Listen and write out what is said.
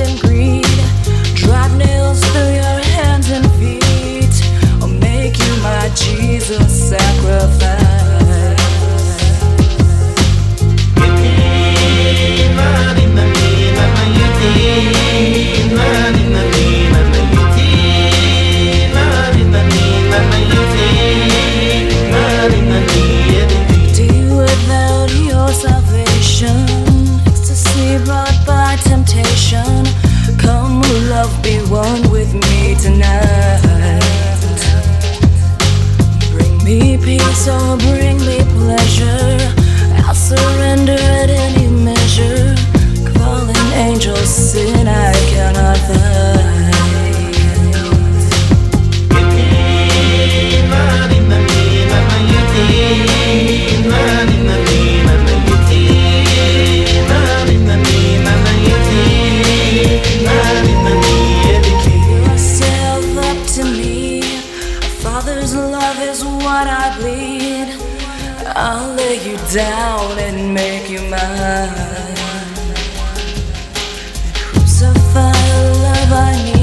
and green. One with me tonight. Bring me peace or bring me pleasure. Down and make you mine. Crucify the love I need.